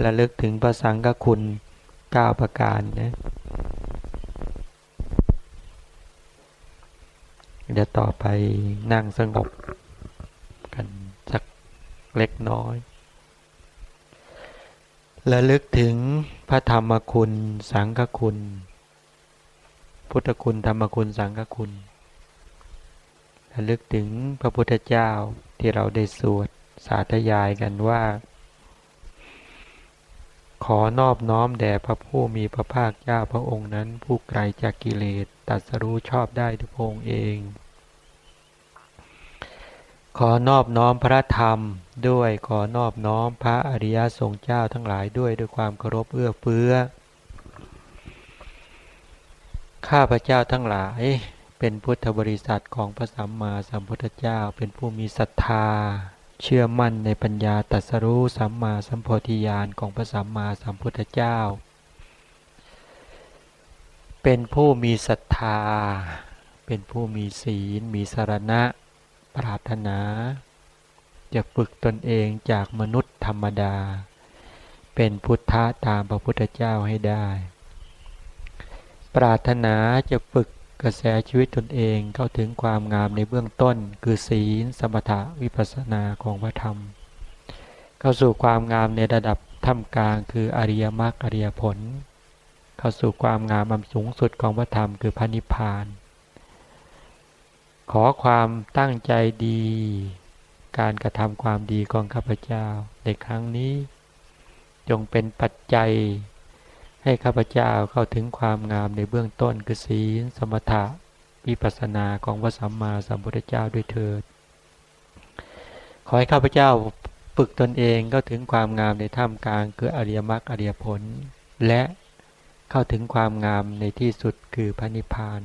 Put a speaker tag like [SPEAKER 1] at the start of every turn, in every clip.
[SPEAKER 1] และลึกถึงพระสังฆคุณเก้าประการนะ เดี๋ยวต่อไปนั่งสงบกันสักเล็กน้อยและลึกถึงพระธรรมคุณ สังฆคุณ พุทธคุณธรรมคุณสังฆคุณและลึกถึงพระพุทธเจ้าที่เราได้สวดสาธยายกันว่า ขอนอบน้อมแด่พระผู้มีพระภาคเจ้าพระองค์นั้น ผู้ไกลจากกิเลสตัดสรู้ชอบได้ทุกองค์เอง ขอนอบน้อมพระธรรมด้วยขอนอบน้อมพระอริยสงฆ์เจ้าทั้งหลายด้วยด้วยความเคารพเอื้อเฟื้อ ข้าพระเจ้าทั้งหลาย เป็นพุทธบริษัทของพระสัมมาสัมพุทธเจ้าเป็นผู้มีศรัทธา เชื่อมั่นในปัญญาตรัสรู้สัมมาสัมโพธิญาณของพระสัมมาสัมพุทธเจ้า เป็นผู้มีศรัทธา เป็นผู้มีศีล มีสารณะ ปรารถนา จะฝึกตนเองจากมนุษย์ธรรมดา เป็นพุทธะตามพระพุทธเจ้าให้ได้ ปรารถนาจะฝึก กระแสชีวิตตนเองเข้าถึงความงามในเบื้องต้น คือศีลสมถะวิปัสสนาของพระธรรม เข้าสู่ความงามในระดับท่ามกลางคืออริยมรรคอริยผล เข้าสู่ความงามอันสูงสุดของพระธรรมคือพระนิพพาน ขอความตั้งใจดี การกระทำความดีของข้าพเจ้าในครั้งนี้ จงเป็นปัจจัย ให้ข้าพเจ้าเข้าถึงความงามในเบื้องต้นคือศีลสมถะวิปัสสนาของพระสัมมาสัมพุทธเจ้าด้วยเถิด ขอให้ข้าพเจ้าฝึกตนเองเข้าถึงความงามในท่ามกลางคืออริยมรรคอริยผล และเข้าถึงความงามในที่สุดคือพระนิพพาน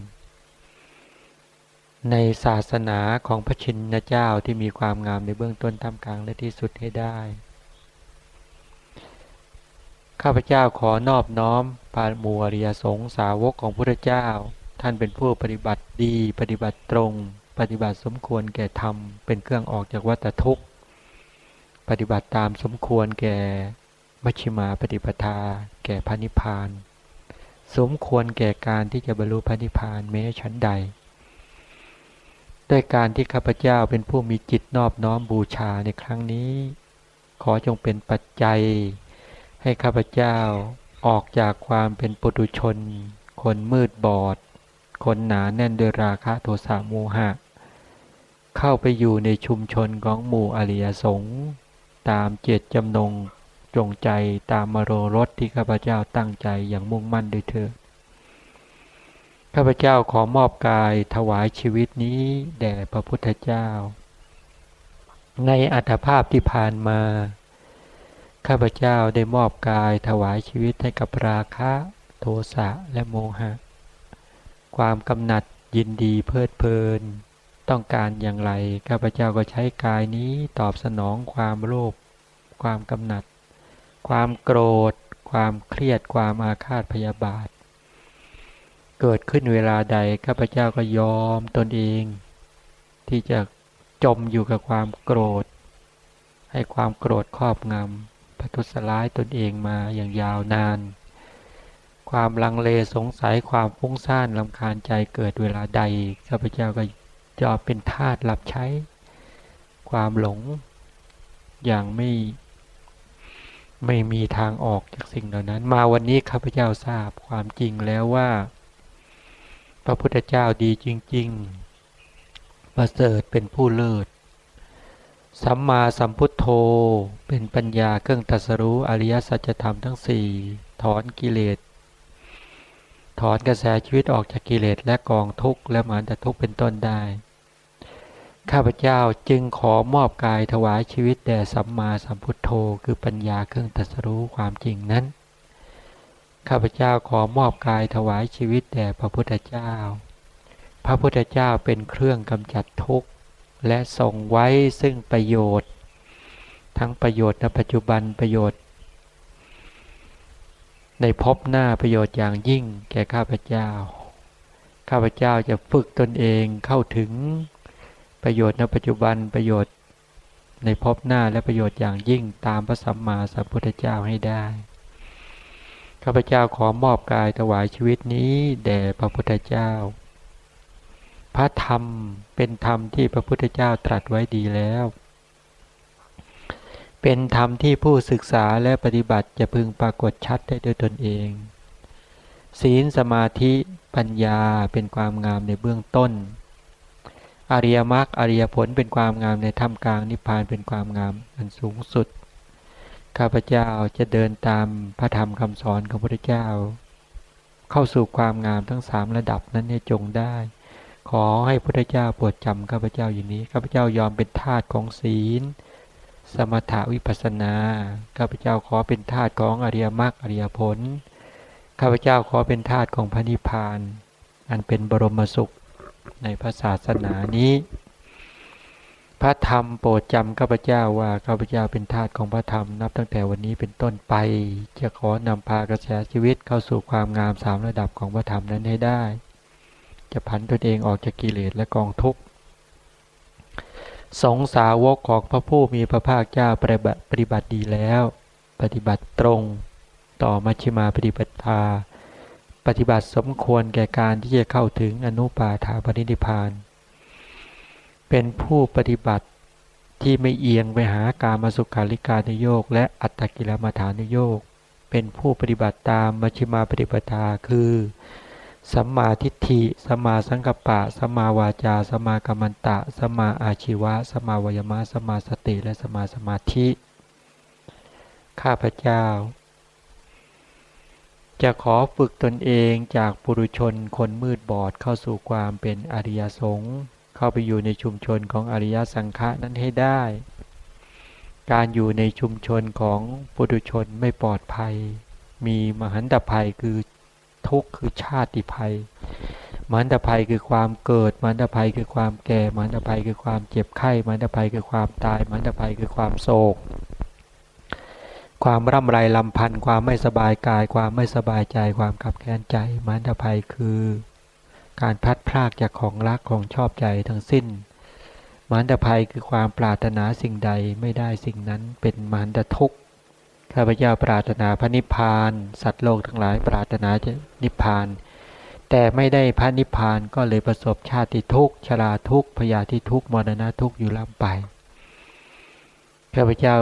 [SPEAKER 1] ในศาสนาของพระชินเจ้าที่มีความงามในเบื้องต้นท่ามกลางและที่สุดให้ได้ ข้าพเจ้าขอนอบน้อมปามูอริยสงสาวกของพระเจ้า ท่านเป็นผู้ปฏิบัติดี ปฏิบัติตรง ปฏิบัติสมควรแก่ธรรม เป็นเครื่องออกจากวัฏทุกข์ ปฏิบัติตามสมควรแก่มัชฌิมาปฏิปทา แก่พระนิพพาน สมควรแก่การที่จะบรรลุพระนิพพานแม้ชั้นใด ด้วยการที่ข้าพเจ้าเป็นผู้มีจิตนอบน้อมบูชาในครั้งนี้ ขอจงเป็นปัจจัย ให้ข้าพเจ้าออกจากความเป็นปุถุชน คนมืดบอด คนหนาแน่นด้วยราคะโทสะโมหะ เข้าไปอยู่ในชุมชนของหมู่อริยสงฆ์ตามเจตจำนงจงใจตามมโรรสที่ข้าพเจ้าตั้งใจอย่างมุ่งมั่นด้วยเถิดข้าพเจ้าขอมอบกายถวายชีวิตนี้แด่พระพุทธเจ้า ในอัตภาพที่ผ่านมา ข้าพเจ้าได้มอบกายถวายชีวิตให้กับราคะโทสะและโมหะ ความกำหนัดยินดีเพลิดเพลิน ต้องการอย่างไรข้าพเจ้าก็ใช้กายนี้ตอบสนองความโลภความกำหนัด ความโกรธ ความเครียดความอาฆาตพยาบาท เกิดขึ้นเวลาใดข้าพเจ้าก็ยอมตนเอง ที่จะจมอยู่กับความโกรธ ให้ความโกรธครอบงำ พัทุสลายตนเองมาอย่างยาวนาน ความลังเลสงสัยความฟุ้งซ่านลำคาญใจเกิดเวลาใดข้าพเจ้าก็ยอมเป็นทาสรับใช้ ความหลง อย่างไม่ไม่มีทางออกจากสิ่งเหล่านั้น มาวันนี้ข้าพเจ้าทราบความจริงแล้วว่า พระพุทธเจ้าดีจริง ๆ ประเสริฐเป็นผู้เลิศ สัมมาสัมพุทโธ เป็นปัญญาเครื่องตัสรู้อริยสัจธรรมทั้งสี่ถอนกิเลส ถอนกระแสชีวิตออกจากกิเลสและกองทุกข์และมันแต่ทุกข์เป็นต้นได้ ข้าพเจ้าจึงขอมอบกายถวายชีวิตแด่สัมมาสัมพุทโธ คือปัญญาเครื่องตัสรู้ความจริงนั้น ข้าพเจ้าขอมอบกายถวายชีวิตแด่พระพุทธเจ้า พระพุทธเจ้าเป็นเครื่องกำจัดทุกข์ และส่งไว้ซึ่งประโยชน์ ทั้งประโยชน์ในปัจจุบันประโยชน์ ในพบหน้าประโยชน์อย่างยิ่งแก่ข้าพเจ้า ข้าพเจ้าจะฝึกตนเองเข้าถึงประโยชน์ในปัจจุบันประโยชน์ ในภพหน้าและประโยชน์อย่างยิ่งตามพระสัมมาสัมพุทธเจ้าให้ได้ข้าพเจ้าขอมอบกายถวายชีวิตนี้แด่พระพุทธเจ้า พระธรรมเป็นธรรมที่พระพุทธเจ้าตรัสไว้ดีแล้ว เป็นธรรมที่ผู้ศึกษาและปฏิบัติจะพึงปรากฏชัดได้โดยตนเอง ศีลสมาธิปัญญาเป็นความงามในเบื้องต้น อริยมรรคอริยผลเป็นความงามในถ้ำกลางนิพพานเป็นความงามอันสูงสุด ข้าพเจ้าจะเดินตามพระธรรมคำสอนของพระพุทธเจ้า เข้าสู่ความงามทั้งสามระดับนั้นให้จงได้ ขอให้พระพุทธเจ้าโปรดจำข้าพเจ้าอย่างนี้ข้าพเจ้ายอมเป็นทาสของศีล สมถาวิปัสนาข้าพเจ้าขอเป็นทาสของอริยมรรคอริยผลข้าพเจ้าขอเป็นทาสของพระนิพพาน อันเป็นบรมสุขในพระศาสนานี้ พระธรรมโปรดจำข้าพเจ้าว่าข้าพเจ้าเป็นทาสของพระธรรมนับตั้งแต่วันนี้เป็นต้นไป จะขอนำพากระแสชีวิตเข้าสู่ความงามสามระดับของพระธรรมนั้นให้ได้ จะผันตนเองออกจากกิเลสและกองทุกข์สงสาวกของพระผู้มีพระภาคเจ้าปฏิบัติปฏิบัติดีแล้ว ปฏิบัติตรง ต่อมัชฌิมาปฏิปทา ปฏิบัติสมควรแก่การที่จะเข้าถึงอนุปาถาปณิพาน เป็นผู้ปฏิบัติที่ไม่เอียงไปหาการมาสุขาริการนโยกและอัตตกิลมาฐานโยก เป็นผู้ปฏิบัติตามมัชฌิมาปฏิปทาคือ สัมมาทิฏฐิสัมมาสังกัปปะสัมมาวาจาสัมมากัมมันตะสัมมาอาชีวะสัมมาวายมะสัมมาสติ และสัมมาสมาธิ ข้าพเจ้า จะขอฝึกตนเองจากปุรุชนคนมืดบอดเข้าสู่ความเป็นอริยสงฆ์เข้าไปอยู่ในชุมชนของอริยสังฆะนั้นให้ได้ การอยู่ในชุมชนของปุถุชนไม่ปลอดภัย มีมหันตภัยคือ ทุกข์คือชาติภัยมันตภัยคือความเกิด มันตภัยคือความแก่ มันตภัยคือความเจ็บไข้ มันตภัยคือความตาย มันตภัยคือความโศก ความร่ำไรลำพันธ์ความไม่สบายกาย ความไม่สบายใจ ความขับแค้นใจ มันตภัยคือ การพัดพลากจากของรักของชอบใจทั้งสิ้น มันตภัยคือความปรารถนาสิ่งใดไม่ได้สิ่งนั้นเป็นมันตทุกข์ ข้าพเจ้าปรารถนาพระนิพพาน สัตว์โลกทั้งหลายปรารถนาจะนิพพาน แต่ไม่ได้พระนิพพานก็เลยประสบชาติทุกข์ชราทุกข์พยาธิทุกข์มรณะทุกข์อยู่ลำไปข้าพเจ้า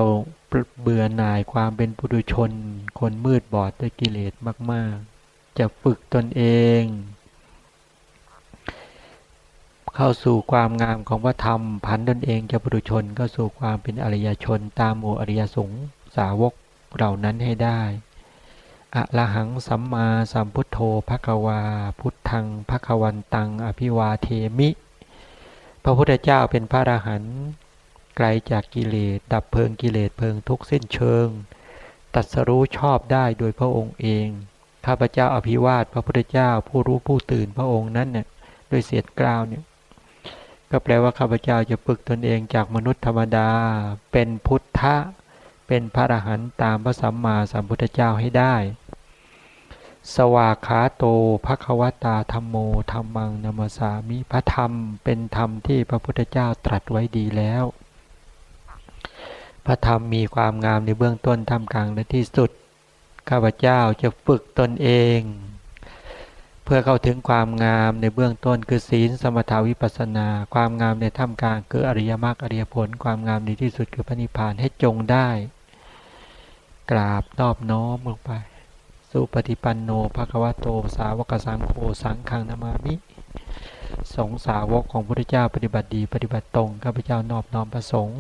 [SPEAKER 1] เบื่อหน่ายความเป็นปุถุชน คนมืดบอดด้วยกิเลสมาก ๆ จะฝึกตนเอง เข้าสู่ความงามของพระธรรมผันตนเองจะปุถุชนก็สู่ความเป็นอริยชนตามโมอริยสงฆ์สาวก เหล่านั้นให้ได้อะระหังสัมมาสัมพุทโธภควา พุทธังภควันตัง อภิวาเทมิ พระพุทธเจ้าเป็นพระอรหันต์ไกลจากกิเลสดับเพลิงกิเลสเพลิงทุกสิ้นเชิง ตัดสรู้ชอบได้โดยพระองค์เอง ข้าพเจ้าอภิวาทพระพุทธเจ้าผู้รู้ผู้ตื่นพระองค์นั้นเนี่ยด้วยเสียงกล่าวเนี่ยก็แปลว่าข้าพเจ้าจะฝึกตนเองจากมนุษย์ธรรมดา เป็นพุทธะ เป็นพระอรหันต์ตามพระสัมมาสัมพุทธเจ้าให้ได้ สวากขาโตภควตาธรรมโมธรรมังนามสามิพระธรรม เป็นธรรมที่พระพุทธเจ้าตรัสไว้ดีแล้ว พระธรรมมีความงามในเบื้องต้นท่ามกลางและที่สุด ข้าพเจ้าจะฝึกตนเอง เพื่อเข้าถึงความงามในเบื้องต้นคือศีลสมถาวิปัสนา ความงามในท่ามกลางคืออริยมรรคอริยผล ความงามในที่สุดคือพระนิพพานให้จงได้ กราบนอบน้อมลงไป สุปฏิปันโนภควโต สาวกสังโฆสังฆังนามามิ สงสาวกของพระพุทธเจ้าปฏิบัติดีปฏิบัติตรงข้าพเจ้านอบน้อมประสงค์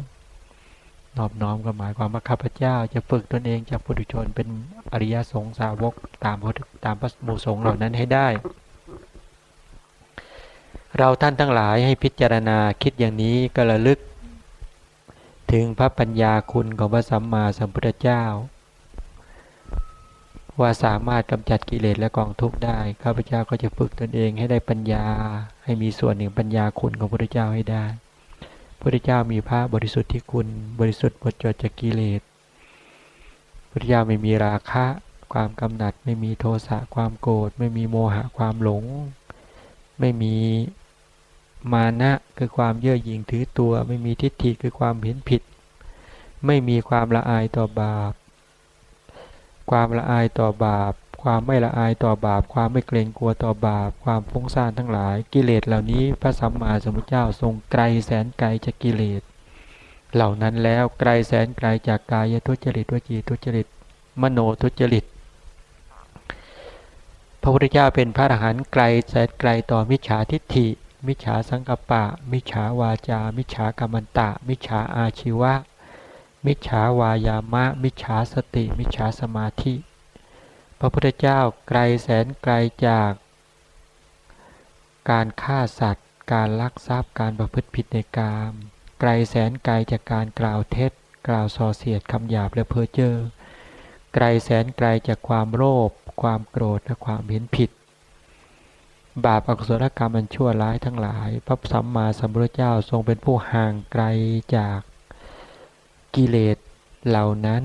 [SPEAKER 1] นอบน้อมก็หมายความว่าข้าพเจ้าจะฝึกตนเองจากปุถุชนเป็นอริยสงสาวกตามพระตามพระมูสงเหล่านั้นให้ได้ เราท่านทั้งหลายให้พิจารณาคิดอย่างนี้ก็ระลึก ถึงพระปัญญาคุณของพระสัมมาสัมพุทธเจ้า ว่าสามารถกำจัดกิเลสและกองทุกข์ได้ข้าพเจ้าก็จะฝึกตนเองให้ได้ปัญญา ให้มีส่วนหนึ่งปัญญาคุณของพระพุทธเจ้าให้ได้พุทธเจ้ามีพระบริสุทธิ์ที่คุณบริสุทธิ์หมดจดจากกิเลสพุทธเจ้าไม่มีราคะ ความกำหนัด ไม่มีโทสะความโกรธไม่มีโมหะความหลง ไม่มีมานะคือความเย่อหยิ่งถือตัว ไม่มีทิฏฐิคือความเห็นผิด ไม่มีความละอายต่อบาป ความละอายต่อบาป ความไม่ละอายต่อบาป ความไม่เกรงกลัวต่อบาป ความฟุ้งซ่านทั้งหลาย กิเลสเหล่านี้พระสัมมาสัมพุทธเจ้าทรงไกลแสนไกลจากกิเลส เหล่านั้นแล้วไกลแสนไกลจากกายทุจริตวจีทุจริต มโนทุจริต พระพุทธเจ้าเป็นพระอรหันต์ไกลแสนไกลต่อมิจฉาทิฏฐิ มิจฉาสังกปะ มิจฉาวาจา มิจฉากรรมันตะ มิจฉาอาชีวะ มิจฉาวายามะ มิจฉาสติ มิจฉาสมาธิ พระพุทธเจ้าไกลแสนไกลจาก การฆ่าสัตว์ การลักทรัพย์การประพฤติผิดในกาม ไกลแสนไกลจากการกล่าวเท็จ กล่าวส่อเสียดคำหยาบและเพ้อเจ้อไกลแสนไกลจากความโลภความโกรธและความเห็นผิด บาปอกุศลกรรมมันชั่วร้ายทั้งหลาย พระสัมมาสัมพุทธเจ้าทรงเป็นผู้ห่างไกลจาก กิเลสเหล่านั้น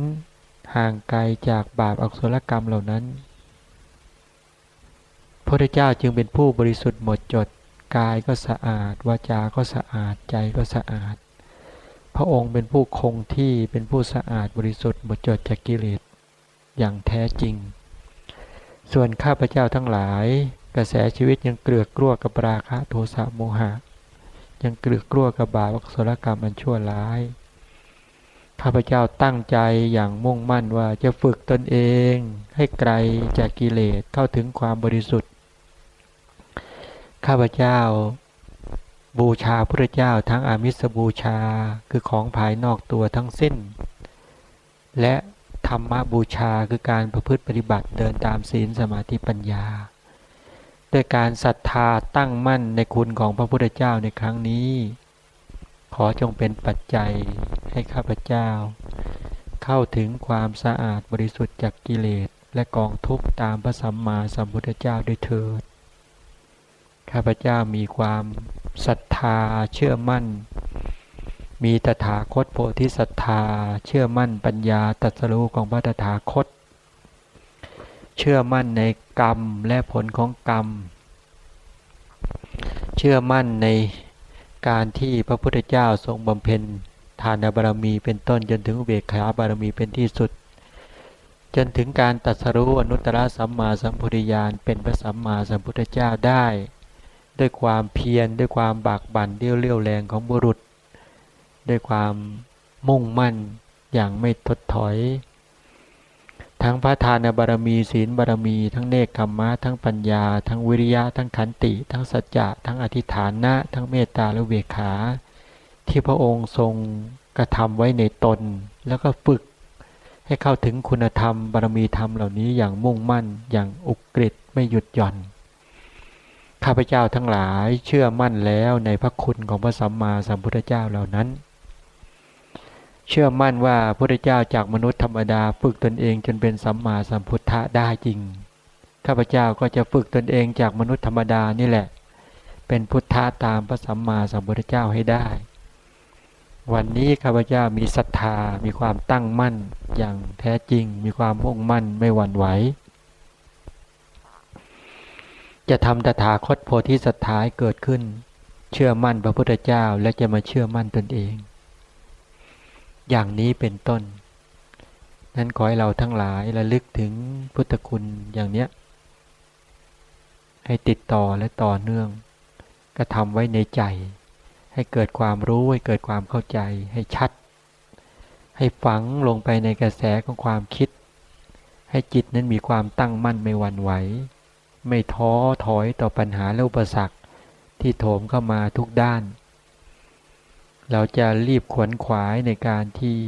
[SPEAKER 1] ห่างไกลจากบาปอกุศลกรรมเหล่านั้นพระเจ้าจึงเป็นผู้บริสุทธิ์หมดจดกายก็สะอาด วาจา ก็สะอาดใจก็สะอาด พระองค์เป็นผู้คงที่เป็นผู้สะอาดบริสุทธิ์หมดจดจากกิเลสอย่างแท้จริง ส่วนข้าพเจ้าทั้งหลาย กระแสชีวิตยังเกลือกลัวกับราคะโทสะโมหะ ยังเกลือกกลัวกับบาปอกุศลกรรมอันชั่วร้าย ข้าพเจ้าตั้งใจอย่างมุ่งมั่นว่าจะฝึกตนเอง ให้ไกลจากกิเลสเข้าถึงความบริสุทธิ์ ข้าพเจ้า บูชาพระเจ้าทั้งอามิสบูชาคือของภายนอกตัวทั้งสิ้น และธรรมบูชาคือการประพฤติปฏิบัติเดินตามศีลสมาธิปัญญา ด้วยการศรัทธาตั้งมั่นในคุณของพระพุทธเจ้าในครั้งนี้ ขอจงเป็นปัจจัยให้ข้าพเจ้า เข้าถึงความสะอาดบริสุทธิ์จากกิเลสและกองทุกข์ตามพระสัมมาสัมพุทธเจ้าด้วยเถิด ข้าพเจ้ามีความศรัทธาเชื่อมั่น มีตถาคตโพธิศรัทธา เชื่อมั่นปัญญาตรัสรู้ของพระตถาคต เชื่อมั่นในกรรมและผลของกรรม เชื่อมั่นใน การที่พระพุทธเจ้าทรงบำเพ็ญทานบารมีเป็นต้นจนถึงเบกขาบารมีเป็นที่สุด จนถึงการตัดสรู้อนุตตรสัมมาสัมพุทธญาณเป็นพระสัมมาสัมพุทธเจ้าได้ ด้วยความเพียรด้วยความบากบั่นเดี่ยวเลี้ยวแรงของบุรุษ ด้วยความมุ่งมั่นอย่างไม่ทดถอย ทั้งพระทานบารมีศีลบารมี ทั้งเนคขมมะทั้งปัญญา ทั้งวิริยะ ทั้งขันติ ทั้งสัจจะ ทั้งอธิฐานะทั้งเมตตาและเวขา ที่พระองค์ทรงกระทำไว้ในตน แล้วก็ฝึกให้เข้าถึงคุณธรรมบารมีธรรมเหล่านี้อย่างมุ่งมั่น อย่างอุกฤษไม่หยุดหย่อน ข้าพเจ้าทั้งหลายเชื่อมั่นแล้วในพระคุณของพระสัมมาสัมพุทธเจ้าเหล่านั้น เชื่อมั่นว่าพระพุทธเจ้าจากมนุษย์ธรรมดาฝึกตนเองจนเป็นสัมมาสัมพุทธะได้จริง ข้าพเจ้าก็จะฝึกตนเองจากมนุษย์ธรรมดานี่แหละ เป็นพุทธะตามพระสัมมาสัมพุทธเจ้าให้ได้ วันนี้ข้าพเจ้ามีศรัทธา มีความตั้งมั่นอย่างแท้จริง มีความมุ่งมั่นไม่หวั่นไหว จะทำตถาคตโพธิสัตถายเกิดขึ้น เชื่อมั่นพระพุทธเจ้าและจะมาเชื่อมั่นตนเอง อย่างนี้เป็นต้น นั้นขอให้เราทั้งหลายระลึกถึงพุทธคุณอย่างเนี้ย ให้ติดต่อและต่อเนื่อง กระทำไว้ในใจ ให้เกิดความรู้ให้เกิดความเข้าใจให้ชัด ให้ฝังลงไปในกระแสของความคิด ให้จิตนั้นมีความตั้งมั่นไม่หวั่นไหว ไม่ท้อถอยต่อปัญหาและอุปสรรคที่โถมเข้ามาทุกด้าน เราจะรีบขวนขวายในการที่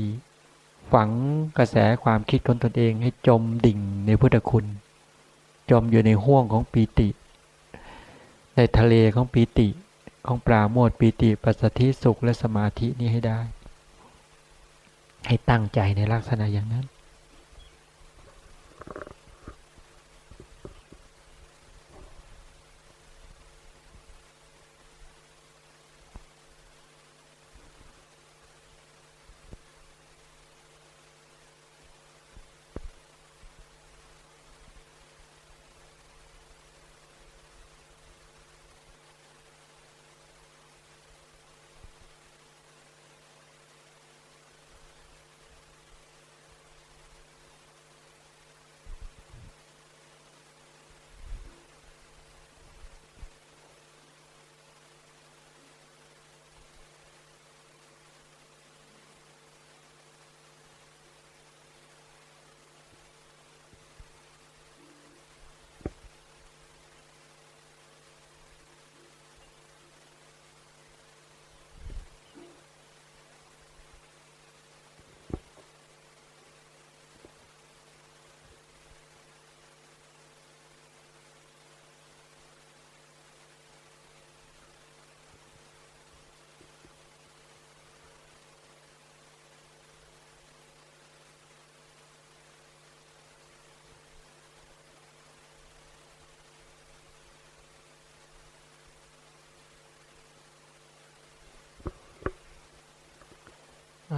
[SPEAKER 1] ฝังกระแสความคิดของตนเองให้จมดิ่งในพุทธคุณ จมอยู่ในห่วงของปีติ ในทะเลของปีติ ของปราโมทปีติปัสสธิสุขและสมาธินี้ให้ได้ ให้ตั้งใจในลักษณะอย่างนั้น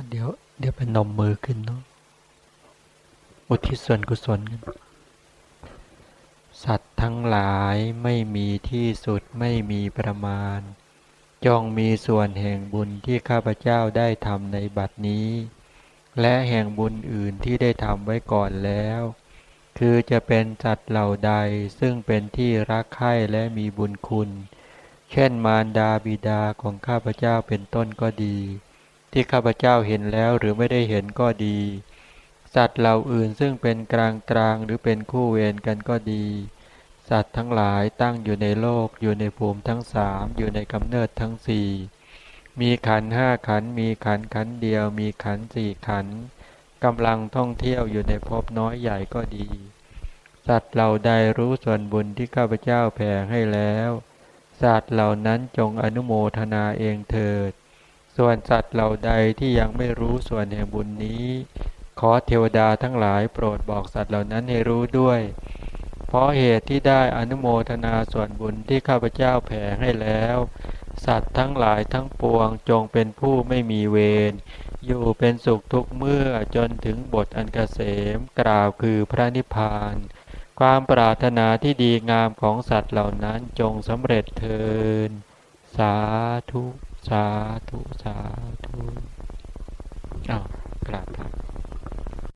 [SPEAKER 1] เดี๋ยว เดี๋ยวไปนมมือขึ้นเนาะอุทิศส่วนกุศลกันสัตว์ทั้งหลายไม่มีที่สุดไม่มีประมาณจงมีส่วนแห่งบุญที่ข้าพเจ้าได้ทำในบัดนี้ และแห่งบุญอื่นที่ได้ทำไว้ก่อนแล้ว คือจะเป็นสัตว์เหล่าใดซึ่งเป็นที่รักใคร่และมีบุญคุณ เช่นมารดาบิดาของข้าพเจ้าเป็นต้นก็ดี ที่ข้าพเจ้าเห็นแล้วหรือไม่ได้เห็นก็ดี สัตว์เหล่าอื่นซึ่งเป็นกลางกลางหรือเป็นคู่เวรกันก็ดี สัตว์ทั้งหลายตั้งอยู่ในโลก อยู่ในภูมิทั้งสามอยู่ในกำเนิดทั้งสี่มีขันห้าขันมีขันขันเดียว มีขันสี่ขันกำลังท่องเที่ยวอยู่ในภพน้อยใหญ่ก็ดี สัตว์เหล่าใดรู้ส่วนบุญที่ข้าพเจ้าแผ่ให้แล้ว สัตว์เหล่านั้นจงอนุโมทนาเองเถิด ส่วนสัตว์เหล่าใดที่ยังไม่รู้ส่วนแห่งบุญนี้ ขอเทวดาทั้งหลายโปรดบอกสัตว์เหล่านั้นให้รู้ด้วย เพราะเหตุที่ได้อนุโมทนาส่วนบุญที่ข้าพเจ้าแผ่ให้แล้ว สัตว์ทั้งหลายทั้งปวงจงเป็นผู้ไม่มีเวรอยู่เป็นสุขทุกเมื่อจนถึงบทอันเกษมกล่าวคือพระนิพพาน ความปรารถนาที่ดีงามของสัตว์เหล่านั้นจงสำเร็จเทินสาธุ สาธุ สาธุอ้าวกราบพระ